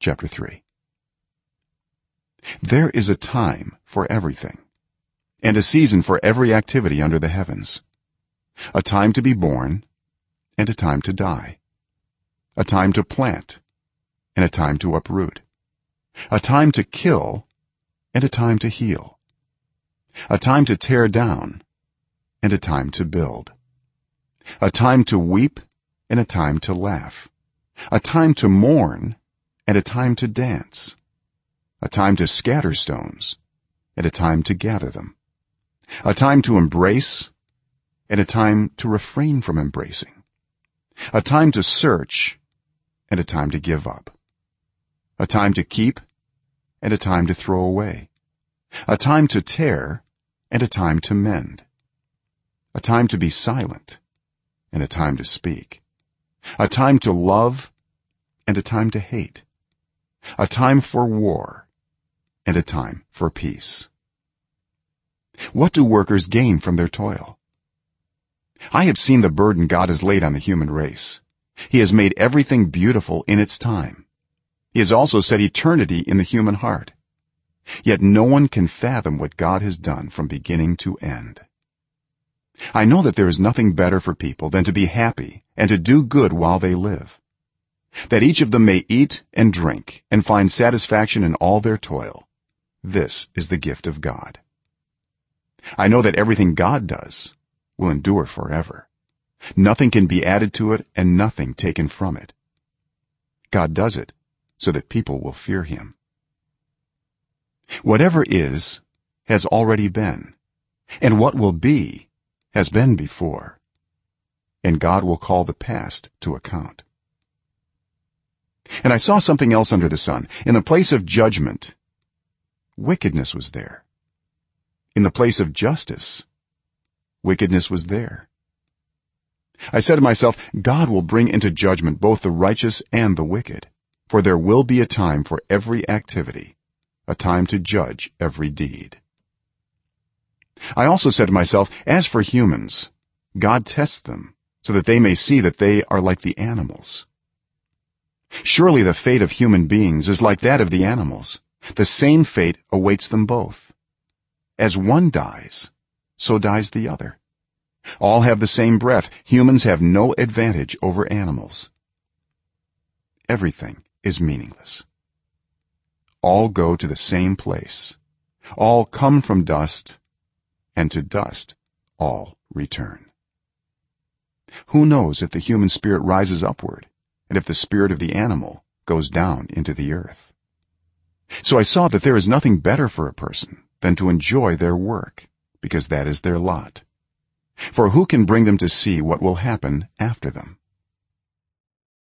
chapter 3 there is a time for everything and a season for every activity under the heavens a time to be born and a time to die a time to plant and a time to uproot a time to kill and a time to heal a time to tear down and a time to build a time to weep and a time to laugh a time to mourn and a time to dance a time to scatter stones and a time to gather them a time to embrace and a time to refrain from embracing a time to search and a time to give up a time to keep and a time to throw away a time to tear and a time to mend a time to be silent and a time to speak a time to love and a time to hate a time for war and a time for peace. What do workers gain from their toil? I have seen the burden god has laid on the human race. He has made everything beautiful in its time. He has also set eternity in the human heart. Yet no one can fathom what god has done from beginning to end. I know that there is nothing better for people than to be happy and to do good while they live that each of them may eat and drink and find satisfaction in all their toil. This is the gift of god. I know that everything god does will endure forever. Nothing can be added to it and nothing taken from it. God does it so that people will fear him. Whatever is has already been and what will be has been before and god will call the past to account and i saw something else under the sun. In the place of judgment wickedness was there. In the place of justice wickedness was there. I said to myself god will bring into judgment both the righteous and the wicked for there will be a time for every activity a time to judge every deed. I also said to myself as for humans god tests them so that they may see that they are like the animals surely the fate of human beings is like that of the animals. The same fate awaits them both. As one dies so dies the other. All have the same breath. Humans have no advantage over animals. Everything is meaningless. All go to the same place. All come from dust and to dust all return. Who knows if the human spirit rises upward and if the spirit of the animal goes down into the earth. So i saw that there is nothing better for a person than to enjoy their work because that is their lot. For who can bring them to see what will happen after them